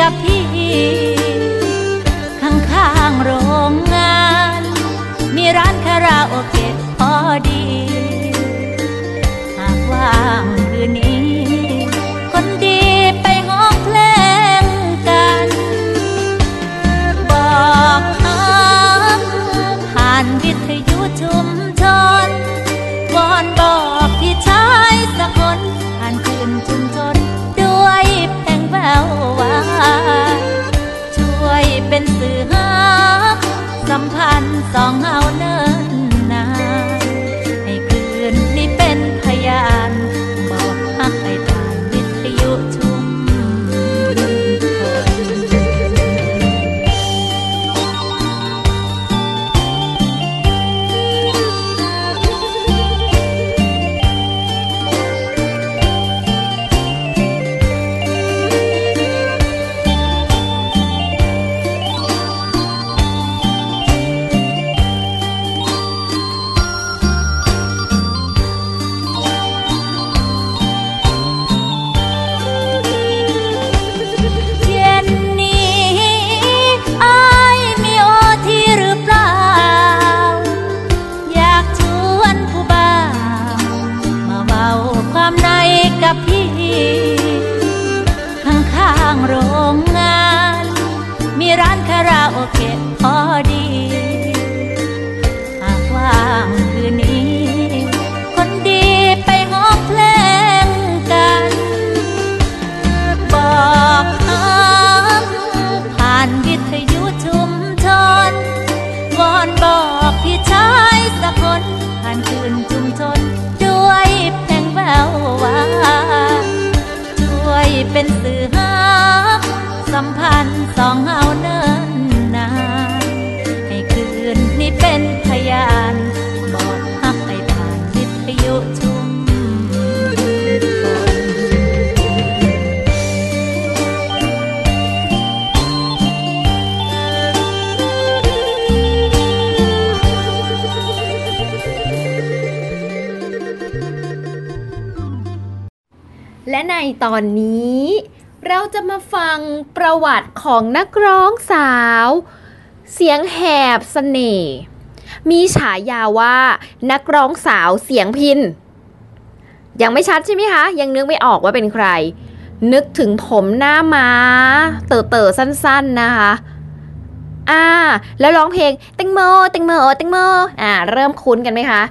กับพี่ นธ์ ในตอนนี้ เราจะมาฟังประวัติของนักร้องสาว เสียงแหบเสน่ห์มีฉายาว่านักร้องสาวเสียงพิน ยังไม่ชัดใช่ไหมคะ ยังนึกไม่ออกว่าเป็นใคร นึกถึงผมหน้าม้า เต๋อเต๋อสั้นๆนะคะอ่าแล้วร้องเพลงแตงโมแตงโมแตงโมอ่า เริ่มคุ้นกันไหมคะ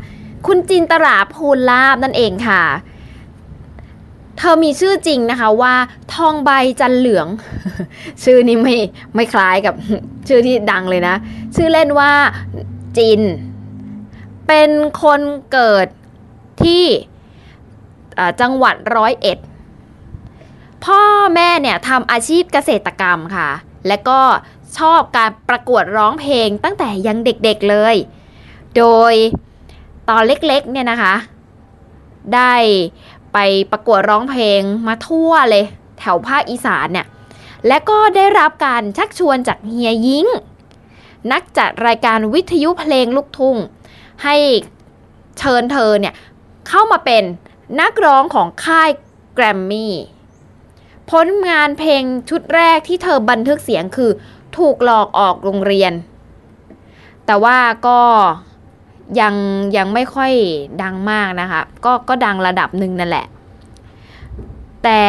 คุณจินตราภูลาบนั่นเองค่ะ เธอมีชื่อจริงนะคะว่าทองใบจันเหลือง ชื่อนี้ไม่ไม่คล้ายกับชื่อที่ดังเลยนะ ชื่อเล่นว่าจิน เป็นคนเกิดที่จังหวัดร้อยเอ็ด พ่อแม่เนี่ยทำอาชีพเกษตรกรรมค่ะ และก็ชอบการประกวดร้องเพลงตั้งแต่ยังเด็กๆเลย โดยตอนเล็กๆเนี่ยนะคะ ได้ ไปประกวดร้องเพลงมาทั่วเลย แถวภาคอีสานเนี่ย และก็ได้รับการชักชวนจากเฮียยิงนักจัดรายการวิทยุเพลงลูกทุ่ง ให้เชิญเธอเนี่ย เข้ามาเป็นนักร้องของค่ายแกรมมี่ผลงานเพลงชุดแรกที่เธอบันทึกเสียงคือถูกหลอกออกโรงเรียน แต่ว่าก็ ยังยังไม่ค่อยดังมากนะคะ ก็ก็ดังระดับหนึ่งนั่นแหละ แต่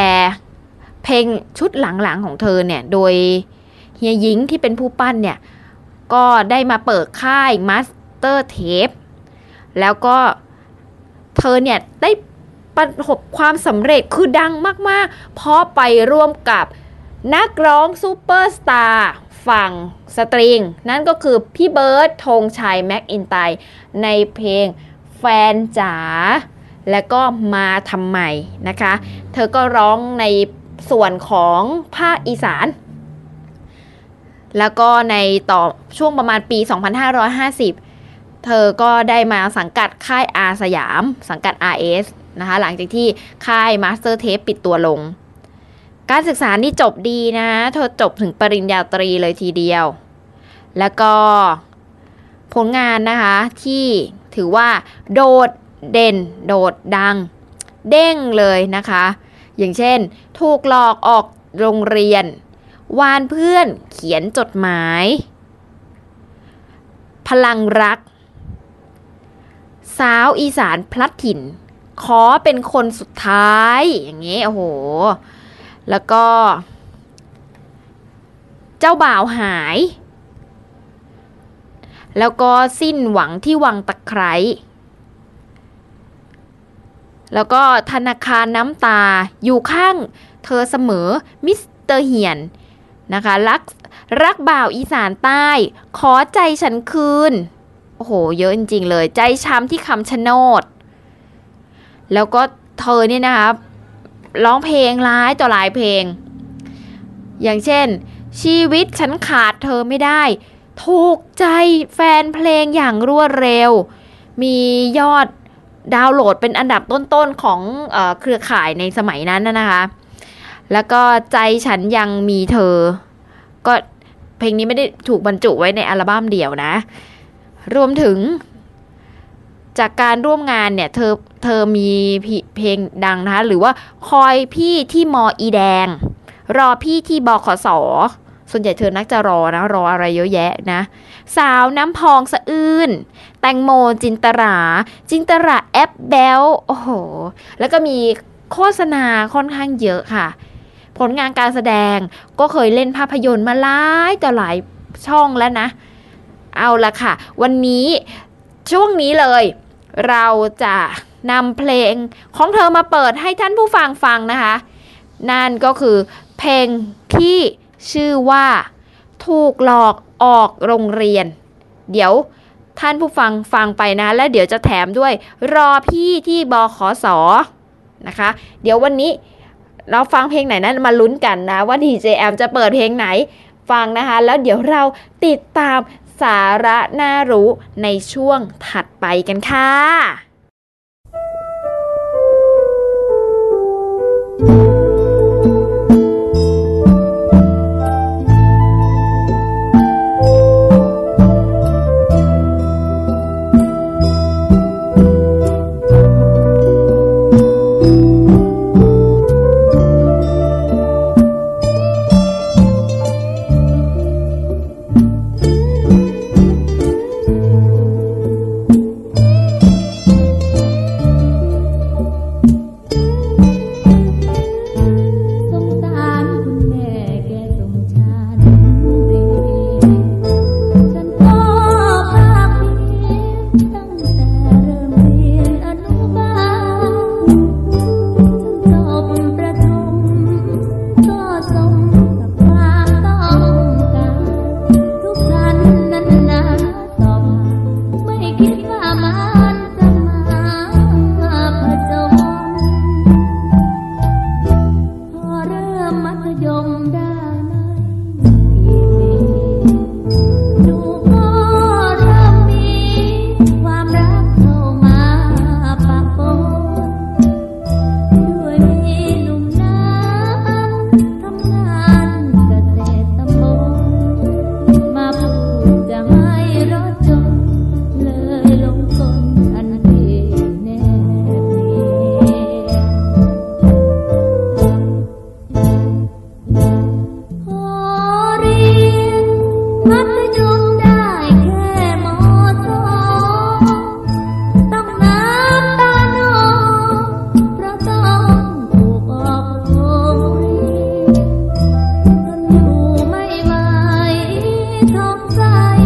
เพลงชุดหลังๆของเธอเนี่ย โดยเฮียยิงที่เป็นผู้ปั้นเนี่ย ก็ได้มาเปิดค่ายมาสเตอร์เทปแล้วก็เธอเนี่ย ได้ประสบความสำเร็จคือดังมากๆ เพราะไปร่วมกับนักร้องซูเปอร์สตาร์ ฝั่งสตริง นั่นก็คือพี่เบิร์ดธงชัยแมคอินไตย์ในเพลงแฟนจ๋าและก็มาทำไมนะคะ เธอก็ร้องในส่วนของภาคอีสาน แล้วก็ในต่อช่วงประมาณปี 2550 เธอก็ได้มาสังกัดค่ายอาร์สยาม สังกัด RS นะคะ หลังจากที่ค่าย Master Tape ปิดตัวลง การศึกษานี่จบดีนะเธอจบถึงปริญญาตรีเลยทีเดียว แล้วก็ผลงานนะคะที่ถือว่าโดดเด่น โดดดัง เด้งเลยนะคะ อย่างเช่น ถูกหลอกออกโรงเรียน วานเพื่อนเขียนจดหมาย พลังรัก สาวอีสานพลัดถิ่น ขอเป็นคนสุดท้ายอย่างนี้โอ้โห แล้วก็ เจ้าบ่าวหาย แล้วก็สิ้นหวังที่วังตะไคร้แล้วก็ธนาคารน้ำตาอยู่ข้างเธอเสมอมิสเตอร์เฮียนนะคะรักรักบ่าวอีสานใต้ ขอใจฉันคืน โอ้โห เยอะจริงๆเลย ใจช้ำที่คำชะโนด แล้วก็เธอเนี่ยนะคะ ร้องเพลงร้ายต่อหลายเพลง อย่างเช่น ชีวิตฉันขาดเธอไม่ได้ ถูกใจแฟนเพลงอย่างรวดเร็ว มียอดดาวน์โหลดเป็นอันดับต้นๆของเอเครือข่ายในสมัยนั้นนะนะคะ แล้วก็ใจฉันยังมีเธอ ก็เพลงนี้ไม่ได้ถูกบรรจุไว้ในอัลบั้มเดี่ยวนะ รวมถึง จากการร่วมงานเนี่ยเธอเธอมีเพลงดังนะคะ หรือว่าคอยพี่ที่มออีแดง รอพี่ที่บขสส่วนใหญ่เธอนักจะรอนะ รออะไรเยอะแยะนะ สาวน้ำพองสะอื้นแตงโมจินตรา จินตราแอปเบลโอ้โห แล้วก็มีโฆษณาค่อนข้างเยอะค่ะ ผลงานการแสดงก็เคยเล่นภาพยนตร์มาหลายต่อหลายช่องแล้วนะ เอาละค่ะ วันนี้ช่วงนี้เลย เราจะนำเพลงของเธอมาเปิดให้ท่านผู้ฟังฟังนะคะ นั่นก็คือเพลงที่ชื่อว่า ถูกหลอกออกโรงเรียน เดี๋ยวท่านผู้ฟังฟังไปนะ แล้วเดี๋ยวจะแถมด้วยรอพี่ที่บขอสนะคะ เดี๋ยววันนี้เราฟังเพลงไหนนั้นมาลุ้นกันนะ ว่าดีเจแอมจะเปิดเพลงไหนฟังนะคะ แล้วเดี๋ยวเราติดตาม สาระน่ารู้ในช่วงถัดไปกันค่ะ ท้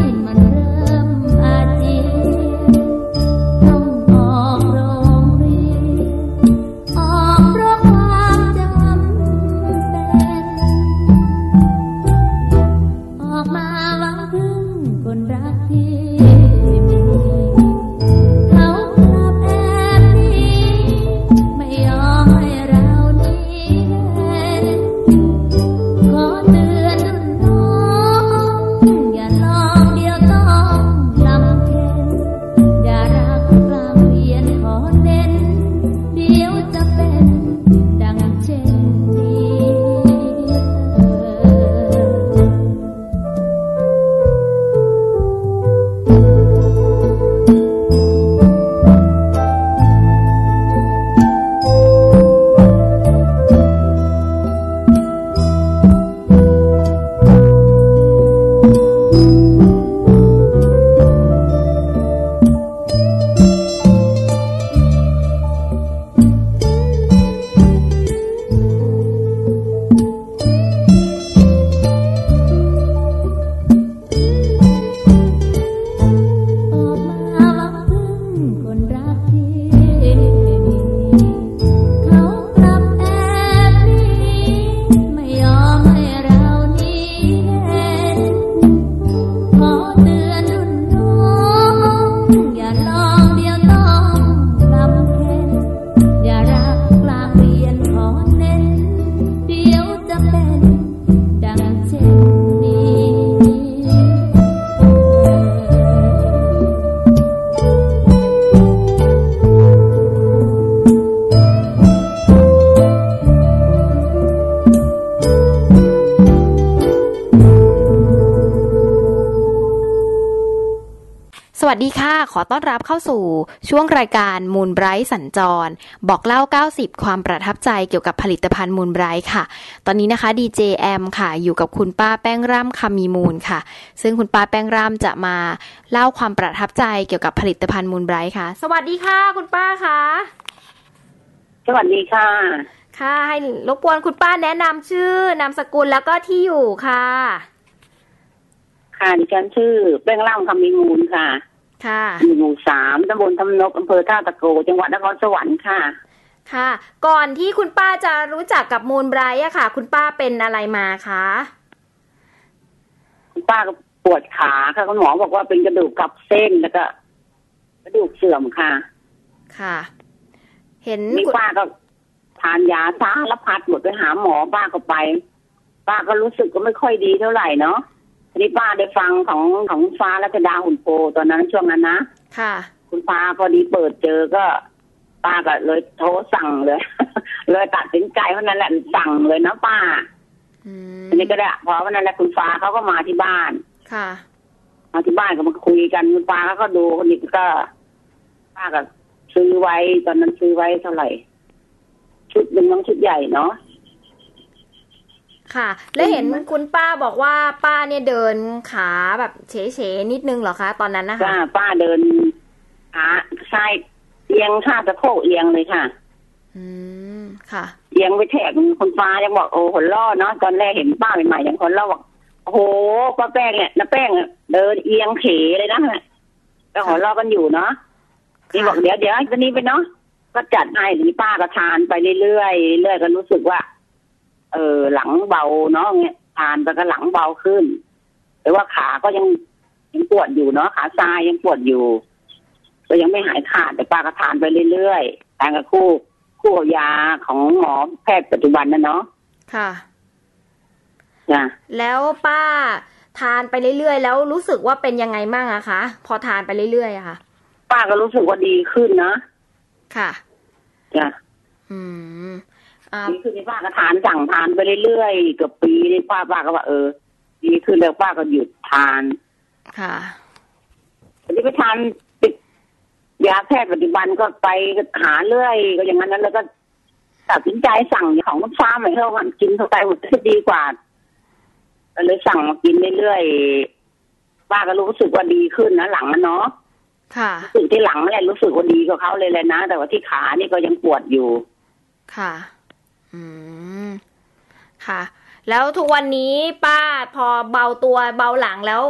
วัสดีค่ะ ขอต้อนรับเข้าสู่ช่วงรายการมูลไบรท์สัญจร บอกเล่า 90 ความประทับใจเกี่ยวกับผลิตภัณฑ์มูลไบรท์ค่ะ ตอนนี้นะคะดีเจแอมค่ะ อยู่กับคุณป้าแป้งร่ำคำมีมูลค่ะ ซึ่งคุณป้าแป้งร่ำจะมาเล่าความประทับใจเกี่ยวกับผลิตภัณฑ์มูลไบรท์ค่ะ สวัสดีค่ะ คุณป้าค่ะ สวัสดีค่ะ ค่ะ ให้รบกวนคุณป้าแนะนำชื่อนามสกุลแล้วก็ที่อยู่ค่ะค่ะดิฉันชื่อแป้งล่ำคำมีมูลค่ะ ค่ะอยู่หมู่สามตำบลทำนกอำเภอท่าตะโก จังหวัดนครสวรรค์ค่ะ ค่ะ ก่อนที่คุณป้าจะรู้จักกับมูลไบรท์อะค่ะ คุณป้าเป็นอะไรมาคะคุณป้าก็ปวดขาค่ะคุณหมอบอกว่าเป็นกระดูกกลับเส้นแล้วก็ กระดูกเสื่อมค่ะ ค่ะ เห็นนี่คุณป้าก็ทานยาสารพัดหมดไปหาหมอป้าก็ไป ป้าก็รู้สึกก็ไม่ค่อยดีเท่าไหร่เนาะ ทีนี้ป้าได้ฟังของของฟ้ารัชดาหุ่นโปตอนนั้นช่วงนั้นนะค่ะ คุณป้าพอดีเปิดเจอก็ป้าก็เลยโทรสั่งเลย เลยตัดสินใจเพราะนั้นแหละสั่งเลยนะป้าอืมทีนี้ก็ได้พอวันนั้นแหละคุณฟ้าเขาก็มาที่บ้าน ค่ะ มาที่บ้านก็มาคุยกันคุณป้าเขาก็ดูคนนี้ก็ป้าก็ซื้อไว้ตอนนั้นซื้อไว้เท่าไหร่ ชุดหนึ่งน้องชุดใหญ่เนาะ ค่ะ แล้วเห็นคุณป้าบอกว่าป้าเนี่ยเดินขาแบบเฉยๆนิดนึงเหรอคะ ตอนนั้นนะคะป้าป้าเดินขาซ้ายเอียงข้าสะโพกเอียงเลยค่ะ อืมค่ะ เอียงไปแถบคุณฟ้ายังบอกโอ้คนล่อเนาะตอนแรกเห็นป้าใหม่ๆอย่างคนล่อบอกโอ้โหป้าแป้งเนี่ยน้าแป้งอะเดินเอียงเขเลยนะแล้วหัวล่อกันอยู่เนาะนี่บอกเดี๋ยวเดี๋ยวตอนนี้ไปเนาะก็จัดให้ทีนี้ป้าก็ทานไปเรื่อยๆเรื่อยๆก็รู้สึกว่า เออหลังเบาเนาะเงี้ยทานไปก็หลังเบาขึ้นแต่ว่าขาก็ยังยังปวดอยู่เนาะขาซ้ายยังปวดอยู่ ก็ยังไม่หายขาดแต่ป้าก็ทานไปเรื่อยๆทานกับคู่คู่กับยาของหมอแพทย์ปัจจุบันนะเนาะค่ะจ้ะแล้วป้าทานไปเรื่อยๆ แล้วรู้สึกว่าเป็นยังไงบ้างอะคะ พอทานไปเรื่อยๆอะค่ะ ป้าก็รู้สึกว่าดีขึ้นนะ ค่ะ จ้ะ อืม อ่าดีขึ้นที่ป้าก็ทานสั่งทานไปเรื่อยๆเกือบปีนี่ป้าป้าก็ว่าเออดีขึ้นแล้วป้าก็หยุดทาน ค่ะทีนี้ไปทานติดยาแพทย์ปัจจุบันก็ไปหาเรื่อย ก็อย่างนั้นแล้วก็ตัดสินใจสั่งของคุณฟ้าใหม่เท่ากันกินเข้าไปหมดจะดีกว่าก็เลยสั่งมากินเรื่อยๆป้าก็รู้สึกว่าดีขึ้นนะหลังนะเนาะค่ะรู้สึกที่หลังนั่นแหละรู้สึกว่าดีกว่าเขาเลยเลยนะ แต่ว่าที่ขานี่ก็ยังปวดอยู่ ค่ะ อืม ค่ะ แล้วทุกวันนี้ป้าพอเบาตัวเบาหลังแล้ว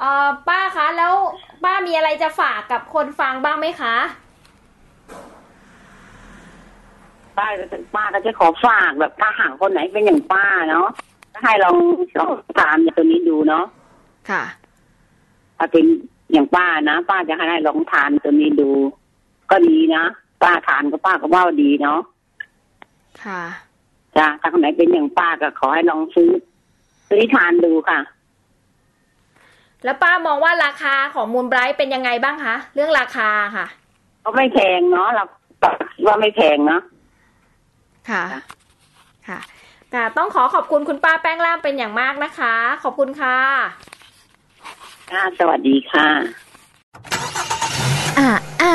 เอ่อป้าคะแล้วป้ามีอะไรจะฝากกับคนฟังบ้างไหมคะ ป้าก็จะป้าก็จะขอฝากแบบถ้าหากคนไหนเป็นอย่างป้าเนาะก็ให้ลองลองทานตัวนี้ดูเนาะค่ะถ้าเป็นอย่างป้านะป้าจะให้ลองทานตัวนี้ดู ก็ดีนะป้าทานก็ป้าก็ว่าดีเนาะ ค่ะจ้ะถ้าคนไหนเป็นอย่างป้าก็ขอให้ลองซื้อซื้อทานดูค่ะ แล้วป้ามองว่าราคาของมูลไบรท์เป็นยังไงบ้างคะเรื่องราคาค่ะก็ไม่แพงเนาะเราคิดว่าไม่แพงเนาะค่ะ ค่ะค่ะต้องขอขอบคุณคุณป้าแป้งล่ามเป็นอย่างมากนะคะ ขอบคุณค่ะค่ะสวัสดีค่ะอะอะ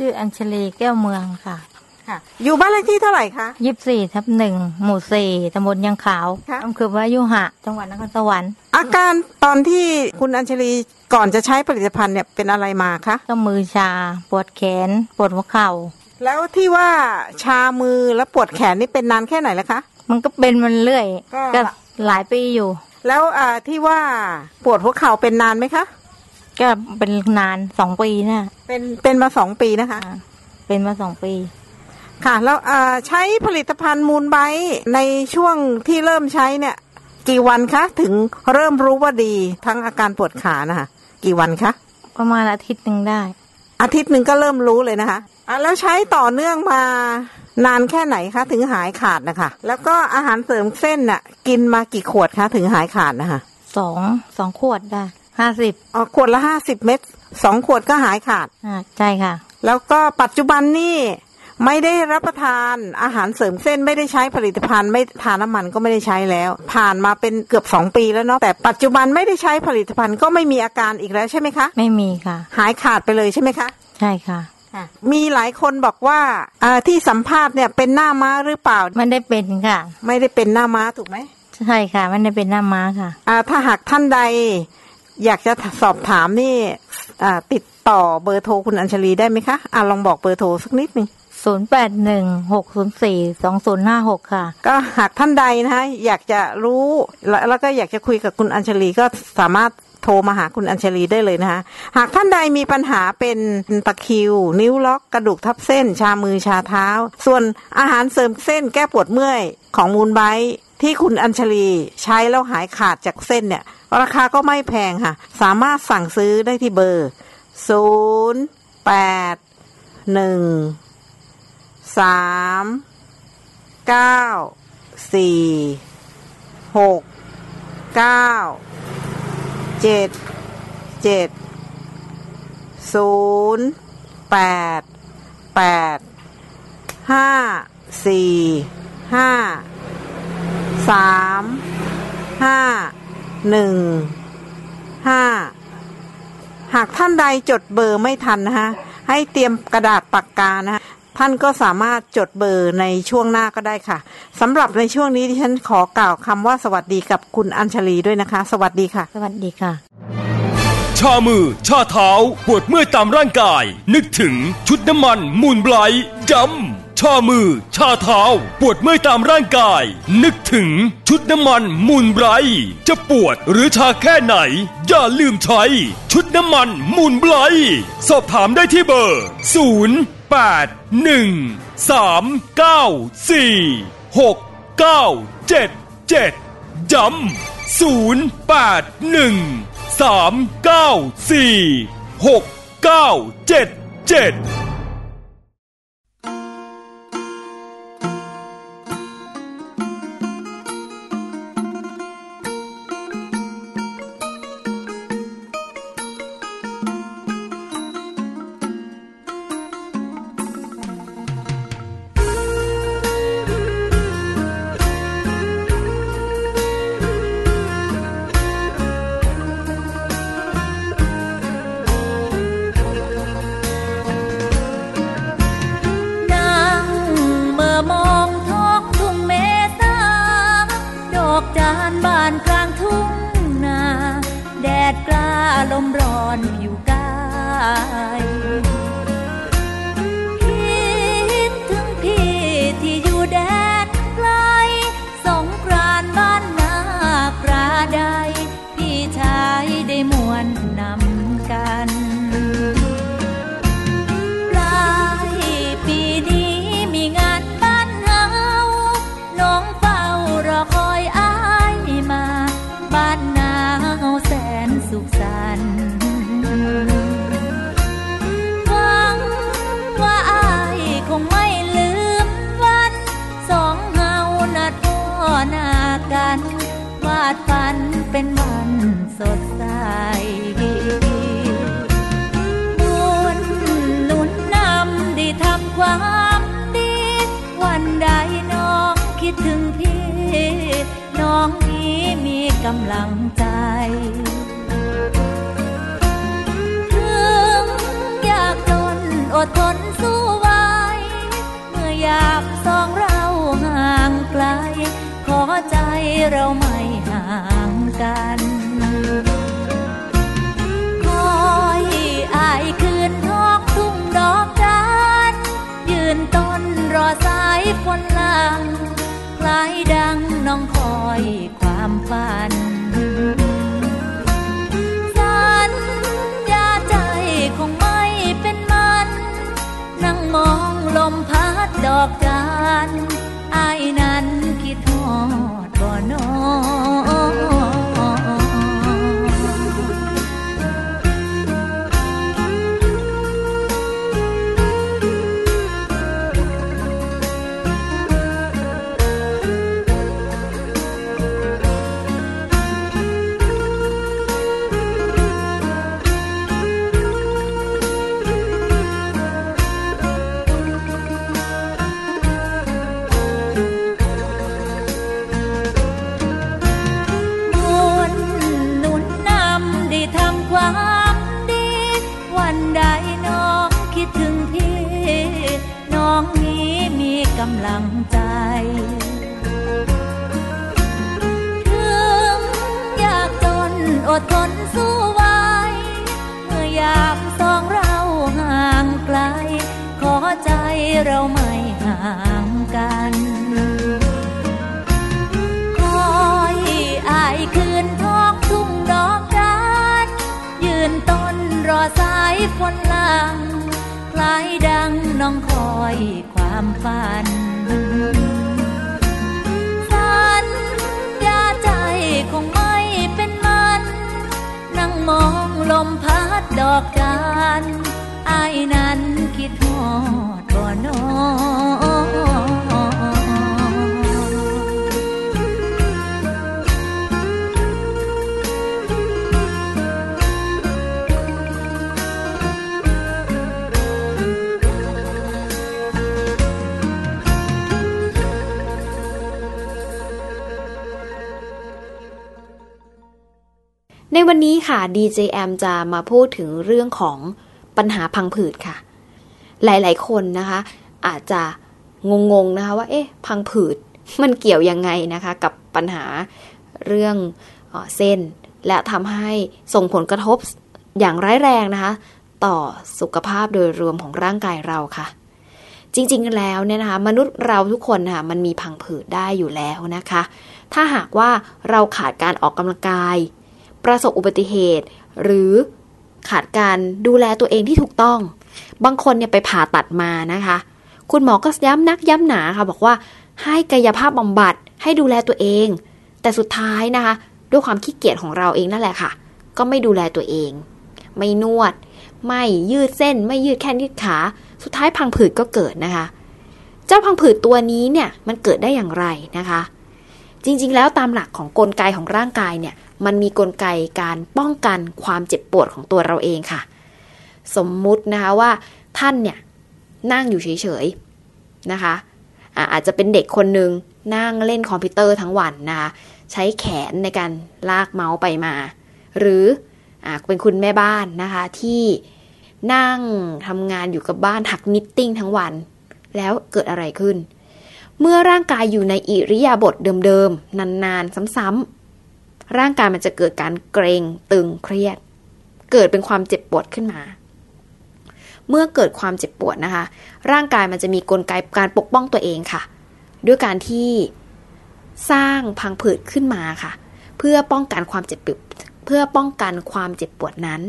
ชื่ออัญชลีแก้วเมืองค่ะ ค่ะ อยู่บ้านเลขที่เท่าไหร่คะยี่สี่ทับหนึ่งหมู่สี่ตำบลยังขาวค่ะอำเภอวายุหะ จังหวัดนครสวรรค์ อาการตอนที่คุณอัญชลีก่อนจะใช้ผลิตภัณฑ์เนี่ยเป็นอะไรมาคะ ก็มือชา ปวดแขน ปวดหัวเข่า แล้วที่ว่าชามือและปวดแขนนี่เป็นนานแค่ไหนแล้วคะ มันก็เป็นมันเรื่อย ก็ก็หลายปีอยู่ แล้วอ่าที่ว่าปวดหัวเข่าเป็นนานไหมคะ ก็เป็นนานสองปีนะเป็นเป็นมาสองปีนะคะอ่าเป็นมาสองปี ค่ะ แล้วอ่าใช้ผลิตภัณฑ์มูลไบรท์ในช่วงที่เริ่มใช้เนี่ย กี่วันคะ ถึงเริ่มรู้ว่าดีทั้งอาการปวดขานะคะกี่วันคะ ประมาณอาทิตย์หนึ่งได้ อาทิตย์หนึ่งก็เริ่มรู้เลยนะคะอะแล้วใช้ต่อเนื่องมานานแค่ไหนคะ ถึงหายขาดนะคะ แล้วก็อาหารเสริมเส้นน่ะ กินมากี่ขวดคะ ถึงหายขาดนะคะสองสองขวดได้ ห้าสิบอ๋อขวดละห้าสิบเม็ดสองขวดก็หายขาดอ่าใช่ค่ะ แล้วก็ปัจจุบันนี่ไม่ได้รับประทานอาหารเสริมเส้นไม่ได้ใช้ผลิตภัณฑ์ ไม่ทานน้ำมันก็ไม่ได้ใช้แล้ว ผ่านมาเป็นเกือบสองปีแล้วเนาะแต่ปัจจุบันไม่ได้ใช้ผลิตภัณฑ์ก็ไม่มีอาการอีกแล้วใช่ไหมคะ ไม่มีค่ะ หายขาดไปเลยใช่ไหมคะ ใช่ค่ะ มีหลายคนบอกว่าอ่าที่สัมภาษณ์เนี่ยเป็นหน้าม้าหรือเปล่ามันได้เป็นค่ะ ไม่ได้เป็นหน้าม้าถูกไหมใช่ค่ะ มันได้เป็นหน้าม้าค่ะอ่าถ้าหากท่านใด อยากจะสอบถามนี่อ่าติดต่อเบอร์โทรคุณอัญชลีได้ไหมคะอ่าลองบอกเบอร์โทรสักนิดหนึ่งศูนย์แปดหนึ่งหกศูนย์สี่สองศูนย์ห้าหกค่ะ ก็หากท่านใดนะคะอยากจะรู้แล้วแล้วก็อยากจะคุยกับคุณอัญชลีก็สามารถโทรมาหาคุณอัญชลีได้เลยนะคะ หากท่านใดมีปัญหาเป็นตะคริว นิ้วล็อกกระดูกทับเส้น ชามือชาเท้า ส่วนอาหารเสริมเส้นแก้ปวดเมื่อยของมูลไบท์ที่คุณอัญชลีใช้แล้วหายขาดจากเส้นเนี่ย ราคาก็ไม่แพงค่ะ สามารถสั่งซื้อได้ที่เบอร์ศูนย์แปดหนึ่งสามเก้าสี่หก เก้าเจ็ดเจ็ดศูนย์แปดแปดห้าสี่ห้าสามห้าหนึ่งห้าหากท่านใดจดเบอร์ไม่ทันนะคะให้เตรียมกระดาษปากกานะคะท่านก็สามารถจดเบอร์ในช่วงหน้าก็ได้ค่ะสำหรับในช่วงนี้ที่ฉันขอกล่าวคำว่าสวัสดีกับคุณอัญชลีด้วยนะคะ สวัสดีค่ะ สวัสดีค่ะ ชามือ ชาเท้า ปวดเมื่อยตามร่างกาย นึกถึงชุดน้ำมันมูลไบรท์ดำ ชามือ ชาเท้า ปวดเมื่อยตามร่างกาย นึกถึงชุดน้ำมันมูลไบรจะปวดหรือชาแค่ไหน อย่าลืมใช้ ชุดน้ำมันมูลไบรสอบถามได้ที่เบอร์ 0 8 1 3 9 4 6 9 7 7ย้ำ0 8 1 3 9 4 6 9 7 7 กำลังใจถึงอยากจนอดทนสู้ไว้ เมื่ออยากสองเราห่างไกล ขอใจเราไม่ห่างกันคอยอายคืนทอกทุ่งดอกจานยืนต้นรอสายฝนลังคล้ายดังน้องคอย ความฝัน สัญญาใจคงไม่เป็นมัน นั่งมองลมพัดดอกจานอายนั้นคิดฮอดบ่อนอ นี้ค่ะ DJM จะมาพูดถึงเรื่องของปัญหาพังผืดค่ะ หลายๆ คนนะคะ อาจจะงงๆนะคะว่า เอ๊ะ พังผืดมันเกี่ยวยังไงนะคะ กับปัญหาเรื่องเออเส้น และทำให้ส่งผลกระทบอย่างร้ายแรงนะคะ ต่อสุขภาพโดยรวมของร่างกายเราค่ะ จริงๆแล้วเนี่ยนะคะ มนุษย์เราทุกคนนะคะมันมีพังผืดได้อยู่แล้วนะคะ ถ้าหากว่าเราขาดการออกกำลังกาย ประสบอุบัติเหตุ หรือขาดการดูแลตัวเองที่ถูกต้อง บางคนเนี่ยไปผ่าตัดมานะคะ คุณหมอก็ย้ำนักย้ำหนาค่ะ บอกว่าให้กายภาพบำบัดให้ดูแลตัวเอง แต่สุดท้ายนะคะ ด้วยความขี้เกียจของเราเองนั่นแหละค่ะ ก็ไม่ดูแลตัวเอง ไม่นวด ไม่ยืดเส้น ไม่ยืดแข้งยืดขา สุดท้ายพังผืดก็เกิดนะคะ เจ้าพังผืดตัวนี้เนี่ยมันเกิดได้อย่างไรนะคะ จริงๆ แล้วตามหลักของกลไกของร่างกายเนี่ย มันมีกลไกการป้องกันความเจ็บปวดของตัวเราเองค่ะ สมมุตินะคะว่าท่านเนี่ยนั่งอยู่เฉยๆนะคะอะอาจจะเป็นเด็กคนหนึ่งนั่งเล่นคอมพิวเตอร์ทั้งวันนะคะใช้แขนในการลากเมาส์ไปมา หรืออเป็นคุณแม่บ้านนะคะที่นั่งทำงานอยู่กับบ้านถักนิตติ้งทั้งวัน แล้วเกิดอะไรขึ้น เมื่อร่างกายอยู่ในอิริยาบถเดิมๆ นานๆ ซ้ำๆ ร่างกายมันจะเกิดการเกรงตึงเครียด เกิดเป็นความเจ็บปวดขึ้นมา เมื่อเกิดความเจ็บปวดนะคะ ร่างกายมันจะมีกลไกการปกป้องตัวเองค่ะ ด้วยการที่สร้างพังผืดขึ้นมาค่ะ เพื่อป้องกันความเจ็บปวดเพื่อป้องกันความเจ็บปวดนั้น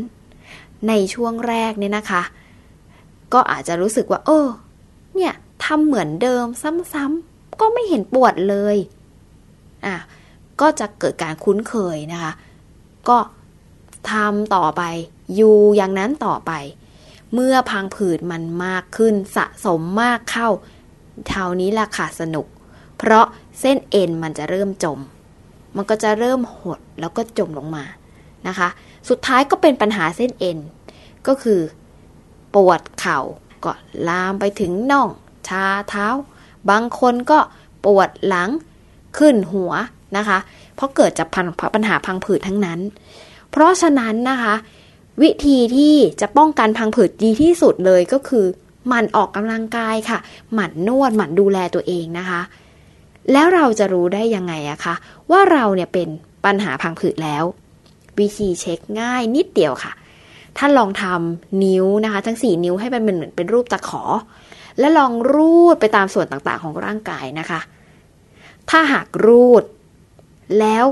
ในช่วงแรกเนี่ยนะคะ ก็อาจจะรู้สึกว่า เออ เนี่ยทำเหมือนเดิมซ้ำๆก็ไม่เห็นปวดเลยอะ ก็จะเกิดการคุ้นเคยนะคะ ก็ทำต่อไปอยู่อย่างนั้นต่อไป เมื่อพังผืดมันมากขึ้นสะสมมากเข้าเท่านี้ล่ะค่ะสนุก เพราะเส้นเอ็นมันจะเริ่มจม มันก็จะเริ่มหดแล้วก็จมลงมานะคะ สุดท้ายก็เป็นปัญหาเส้นเอ็น ก็คือ ปวดเข่าก็ลามไปถึงน่อง ชาเท้า บางคนก็ปวดหลัง ขึ้นหัว นะคะ เพราะเกิดจากปัญหาพังผืดทั้งนั้น เพราะฉะนั้นนะคะ วิธีที่จะป้องกันพังผืดดีที่สุดเลยก็คือ หมั่นออกกำลังกายค่ะ หมั่นนวดหมั่นดูแลตัวเองนะคะ แล้วเราจะรู้ได้ยังไงอะคะว่าเราเนี่ยเป็นปัญหาพังผืดแล้ว วิธีเช็คง่ายนิดเดียวค่ะท่านลองทำนิ้วนะคะ ทั้ง 4 นิ้วให้มันเป็นเหมือนเป็นรูปตะขอ และลองรูดไปตามส่วนต่างๆ ของร่างกายนะคะ ถ้าหากรูด แล้ว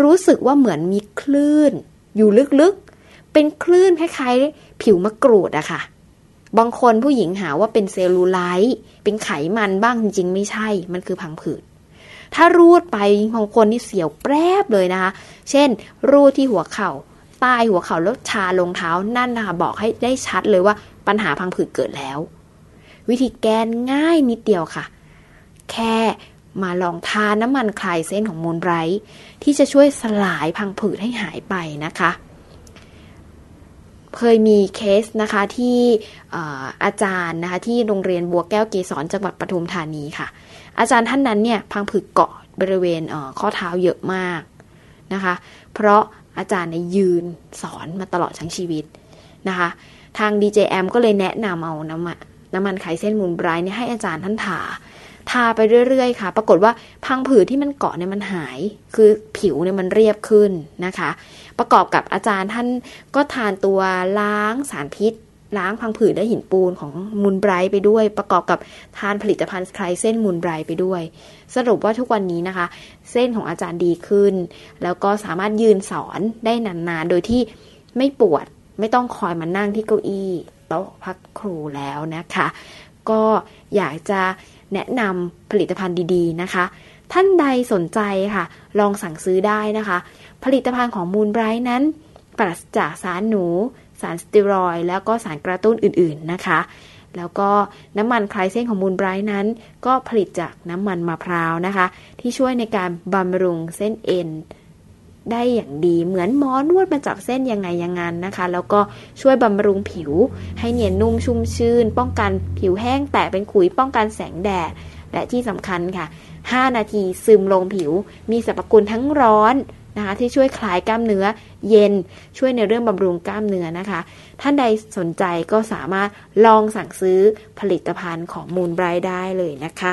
รู้สึกว่าเหมือนมีคลื่น อยู่ลึกๆ เป็นคลื่นคล้ายๆ ผิวมะกรูดอะค่ะ บางคนผู้หญิงหาว่าเป็นเซลลูไลท์เป็นไขมันบ้างจริงๆ ไม่ใช่ มันคือพังผืด ถ้ารูดไปบางคนนี่เสียวแปรบเลยนะคะ เช่น รูดที่หัวเข่าใต้หัวเข่าแล้วชาลงเท้านั่นนะคะบอกให้ได้ชัดเลยว่าปัญหาพังผืดเกิดแล้ว วิธีแก้ง่ายนิดเดียวค่ะ แค่ มาลองทาน้ำมันคลายเส้นของมูลไบรท์ที่จะช่วยสลายพังผืดให้หายไปนะคะ เคยมีเคสนะคะที่อาจารย์นะคะที่โรงเรียนบัวแก้วเกษรจังหวัดปทุมธานีค่ะ อาจารย์ท่านนั้นเนี่ยพังผืดเกาะบริเวณข้อเท้าเยอะมากนะคะ เพราะอาจารย์ในยืนสอนมาตลอดทั้งชีวิตนะคะ ทาง DJM ก็เลยแนะนำเอาน้ำมันน้ำมันไขเส้นมูลไบรท์เนี่ยให้อาจารย์ท่านทา ทาไปเรื่อยๆค่ะ ปรากฏว่าพังผืดที่มันเกาะเนี่ยมันหาย คือผิวเนี่ยมันเรียบขึ้นนะคะ ประกอบกับอาจารย์ท่านก็ทานตัวล้างสารพิษ ล้างพังผืดและหินปูนของมูลไบรท์ไปด้วย ประกอบกับทานผลิตภัณฑ์คลายเส้นมูลไบรท์ไปด้วย สรุปว่าทุกวันนี้นะคะ เส้นของอาจารย์ดีขึ้น แล้วก็สามารถยืนสอนได้นานๆ โดยที่ไม่ปวดไม่ต้องคอยมานั่งที่เก้าอี้โต๊ะพักครูแล้วนะคะ ก็อยากจะ แนะนำผลิตภัณฑ์ดีๆนะคะ ท่านใดสนใจค่ะ ลองสั่งซื้อได้นะคะ ผลิตภัณฑ์ของมูลไบรท์นั้น ปราศจากสารหนู สารสเตียรอยด์แล้วก็สารกระตุ้นอื่นๆนะคะ แล้วก็น้ำมันคลายเส้นของมูลไบรท์นั้น ก็ผลิตจากน้ำมันมะพร้าวนะคะ ที่ช่วยในการบำรุงเส้นเอ็น ได้อย่างดี เหมือนหมอนวดมาจับเส้นยังไงยังงั้นนะคะ แล้วก็ช่วยบำรุงผิวให้เนียนนุ่มชุ่มชื่นป้องกันผิวแห้งแตกเป็นขุยป้องกันแสงแดด และที่สำคัญค่ะ 5 นาทีซึมลงผิว มีสรรพคุณทั้งร้อนนะคะที่ช่วยคลายกล้ามเนื้อเย็นช่วยในเรื่องบำรุงกล้ามเนื้อนะคะ ท่านใดสนใจก็สามารถลองสั่งซื้อผลิตภัณฑ์ของมูลไบรท์ได้เลยนะคะ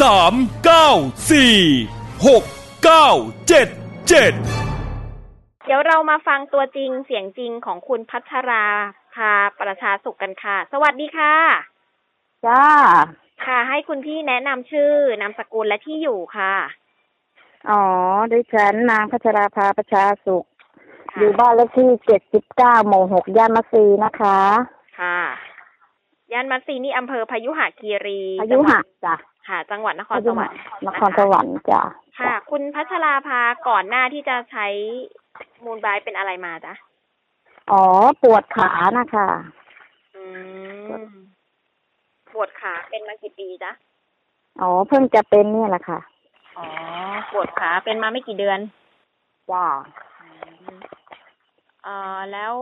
3 9 4 6 9 7 7เดี๋ยวเรามาฟังตัวจริงเสียงจริงของคุณพัชราภาประชาสุขกันค่ะ สวัสดีค่ะ จ้า ค่ะ ให้คุณพี่แนะนำชื่อนามสกุลและที่อยู่ค่ะ อ๋อดิฉันนางพัชราภาประชาสุขค่ะอยู่บ้านเลขที่เจ็ดสิบเก้าหมู่หกย่านมัซีนะคะ ค่ะ ย่านมัตซีนี่อำเภอพยุหคีรีอายุหักจ้ะ ค่ะ จังหวัดนครอาสยุวรหัรกค์นครสวรรค์จ้ะค่ะ คุณพัชราภาก่อนหน้าที่จะใช้มูลไบรท์เป็นอะไรมาจ๊ะอ๋อ ปวดขานะคะอืมปวดขาเป็นมากี่ปีจ๊ะอ๋อ เพิ่งจะเป็นเนี่ยแหละค่ะ อ๋อ ปวดขาเป็นมาไม่กี่เดือนจ้าเอ่อแล้ว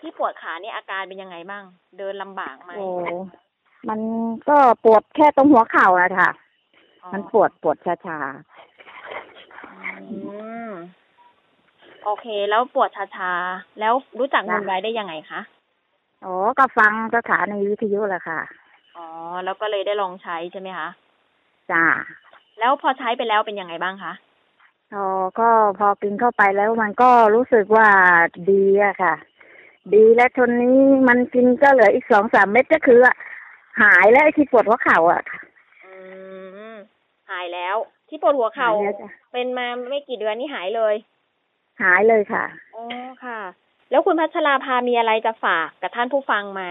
ที่ปวดขาเนี่ยอาการเป็นยังไงบ้าง เดินลำบากไหมโอ้ มันก็ปวดแค่ตรงหัวเข่านะคะอ๋อมันปวดปวดชาอืมโอเค แล้วปวดชาๆ แล้วรู้จักมูลไบรท์ได้ยังไงคะ ๆอ๋อก็ฟังสถานีวิทยุแหละค่ะอ๋อ แล้วก็เลยได้ลองใช้ใช่ไหมคะ จ้าแล้วพอใช้ไปแล้วเป็นยังไงบ้างคะ อ๋อก็พอกินเข้าไปแล้วมันก็รู้สึกว่าดีอะค่ะ ดีแล้วทนนี้มันกินก็เหลืออีกสองสามเม็ดก็คืออะ หายแล้วไอ้ที่ปวดหัวเข่าอะค่ะอืมหายแล้ว ที่ปวดหัวเข่าหายแล้วจ้ะเป็นมาไม่กี่เดือนนี่หายเลยหายเลยค่ะ อ๋อค่ะ แล้วคุณพัชราภามีอะไรจะฝากกับท่านผู้ฟังไหม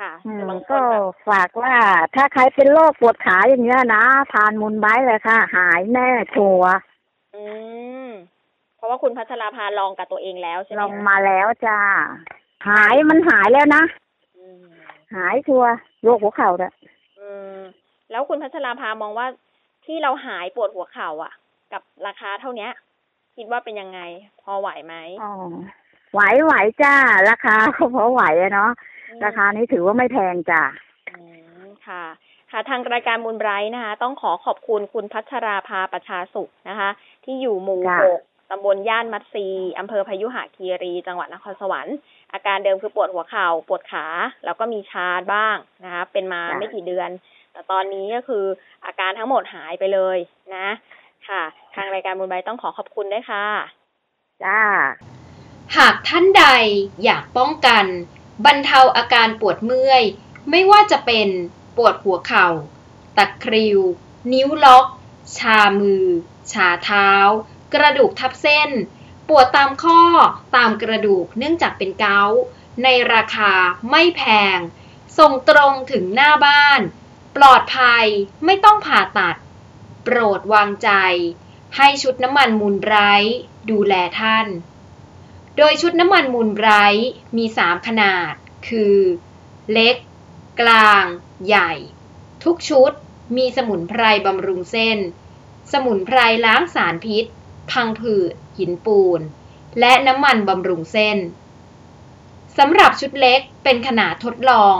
ค่ะอืมบางคก็นแบบฝากว่าถ้าใครเป็นโรคปวดขาอย่างเงี้ยนะทานมูลไบรท์เลยค่ะ หายแน่ชัวร์อืมเพราะว่าคุณพัชราภาลองกับตัวเองแล้วใช่ไหมลองคะมาแล้วจ้าหายมันหายแล้วนะอืม หายชัวร์โรคหัวเข่าเนี่ยอืม แล้วคุณพัชราภามองว่าที่เราหายปวดหัวเข่าอะ กับราคาเท่าเนี้ย คิดว่าเป็นยังไง พอไหวไหมอ๋อไหวไหวจ้า ราคาก็พอไหวอะเนาะอืมราคานี้ถือว่าไม่แพงจ้าอืมค่ะ ค่ะทางรายการมูลไบรท์นะคะ ต้องขอขอบคุณคุณพัชราภาประชาสุขนะคะ ที่อยู่หมู่จ้ะหกตำบลย่านมัตซีอำเภอพยุหคีรี จังหวัดนครสวรรค์ อาการเดิมคือปวดหัวเข่าปวดขา แล้วก็มีชาบ้างนะคะเป็นมาไม่กี่เดือน แต่ตอนนี้ก็คืออาการทั้งหมดหายไปเลยนะ ค่ะ ทางรายการมูลไบรท์ต้องขอขอบคุณด้วยค่ะ จ้า หากท่านใดอยากป้องกัน บรรเทาอาการปวดเมื่อย ไม่ว่าจะเป็นปวดหัวเข่าตะคริว นิ้วล็อก ชามือ ชาเท้า กระดูกทับเส้น ปวดตามข้อตามกระดูกเนื่องจากเป็นเกาต์ในราคาไม่แพง ส่งตรงถึงหน้าบ้าน ปลอดภัยไม่ต้องผ่าตัด โปรดวางใจ ให้ชุดน้ำมันมูลไบรท์ดูแลท่าน โดยชุดน้ำมันมูลไบรท์มี 3 ขนาด คือ เล็ก กลาง ใหญ่ ทุกชุดมีสมุนไพรบำรุงเส้น สมุนไพรล้างสารพิษ พังผืด หินปูน และน้ำมันบำรุงเส้นสำหรับชุดเล็กเป็นขนาดทดลอง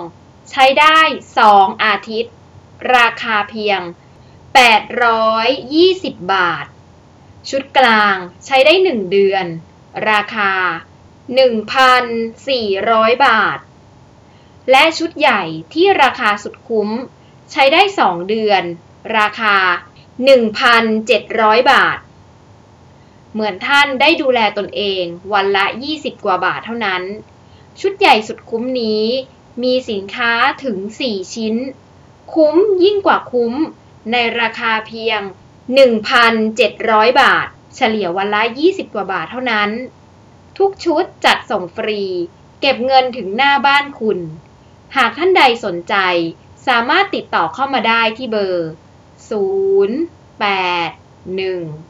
ใช้ได้ 2 อาทิตย์ ราคาเพียง 820 บาท ชุดกลางใช้ได้ 1 เดือน ราคา 1,400 บาท และชุดใหญ่ที่ราคาสุดคุ้ม ใช้ได้ 2 เดือน ราคา 1,700 บาท เหมือนท่านได้ดูแลตนเองวันละ 20 กว่าบาทเท่านั้น ชุดใหญ่สุดคุ้มนี้ มีสินค้าถึง 4 ชิ้น คุ้มยิ่งกว่าคุ้ม ในราคาเพียง 1,700 บาท เฉลี่ยวันละ 20 กว่าบาทเท่านั้น ทุกชุดจัดส่งฟรี เก็บเงินถึงหน้าบ้านคุณ หากท่านใดสนใจสามารถติดต่อเข้ามาได้ที่เบอร์ 0 8 1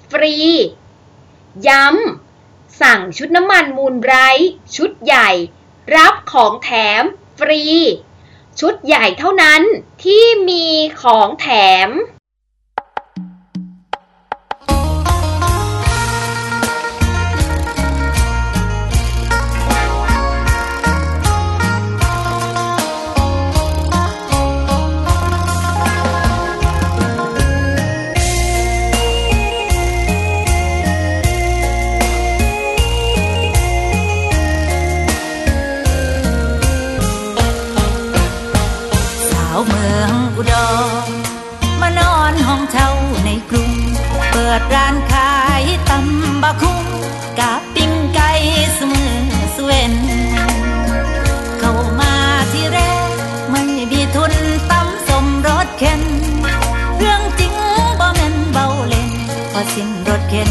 ฟรี ย้ำ สั่งชุดน้ำมันมูลไบรท์ชุดใหญ่ รับของแถมฟรี ชุดใหญ่เท่านั้นที่มีของแถม มานอนห้องเช่าในกรุง เปิดร้านขายตำบะคุงกาปิ้งไก่เสมอสเวนเข้ามาที่แรก ไม่มีทุนตำสมรถเข็น เรื่องจริงบ่แม่นเบาเล่นพอสิ้นรถเข็น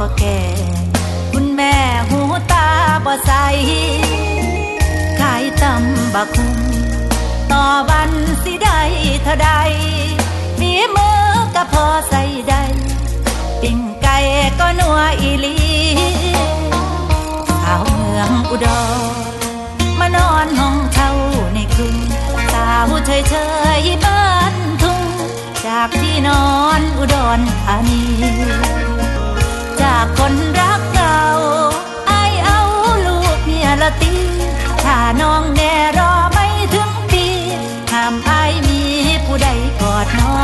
ก็แก่ คุณแม่หูตาบ่ใสขายตำบักคุงต่อวันสิได้เท่าใดฝีมือก็พอใส่ได้ปิ้งไก่ก็นัวอีลีสาวเมืองอุดรมานอนห้องเช่าในกรุงสาวเฉยเฉยบ้านทุ่งจากที่นอนอุดรธานี จากคนรักเก่าไอเอาลูกเมียละตีถ้าน้องแน่รอไม่ถึงปีห้ามไอมีผู้ใดกอดน้อ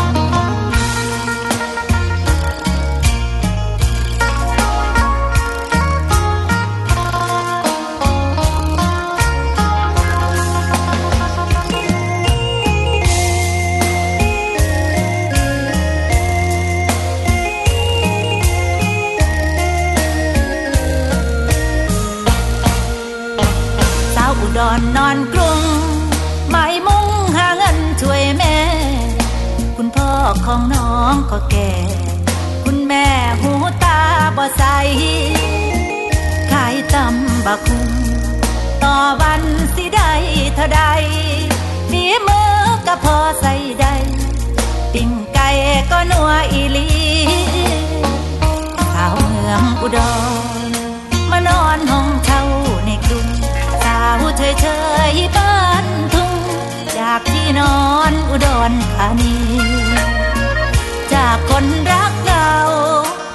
ง ของน้องก็แก่ คุณแม่หูตาบ่ใสขายตำบักคุงต่อวันสิได้เท่าใดฝีมือก็พอใส่ได้ปิ้งไก่ก็นัวอีลีสาวเมืองอุดรมานอนห้องเช่าในกรุงสาวเฉยเฉยๆบ้านทุ่งจากที่นอนอุดรธานีากคนรักเรา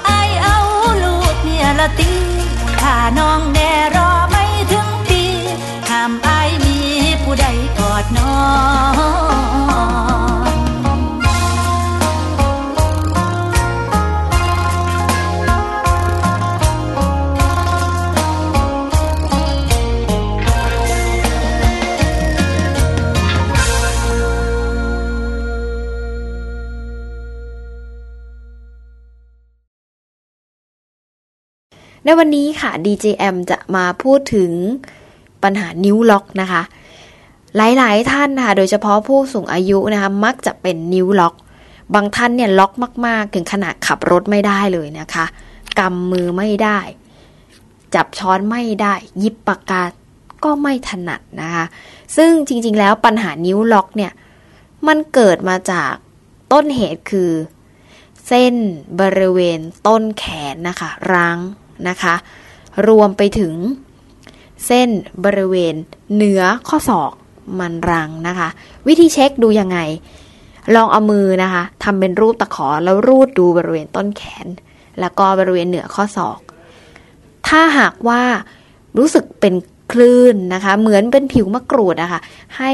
ไอเอาลูกเมียละตีถ้าน้องแน่รอไม่ถึงปีห้ามไอมีผู้ใดกอดน้อง ในวันนี้ค่ะ DJM จะมาพูดถึงปัญหานิ้วล็อกนะคะ หลายๆท่านค่ะ โดยเฉพาะผู้สูงอายุนะคะ มักจะเป็นนิ้วล็อก บางท่านเนี่ยล็อกมาก ๆ ถึงขนาดขับรถไม่ได้เลยนะคะกำมือไม่ได้ จับช้อนไม่ได้ ยิบปากกาก็ไม่ถนัดนะคะ ซึ่งจริง ๆ แล้วปัญหานิ้วล็อกเนี่ย มันเกิดมาจากต้นเหตุคือ เส้นบริเวณต้นแขนนะคะรั้ง นะคะ รวมไปถึงเส้นบริเวณเหนือข้อศอกมันรังนะคะ วิธีเช็คดูยังไง ลองเอามือนะคะทำเป็นรูปตะขอแล้วรูดดูบริเวณต้นแขน แล้วก็บริเวณเหนือข้อศอก ถ้าหากว่ารู้สึกเป็นคลื่นนะคะ เหมือนเป็นผิวมะกรูดนะคะให้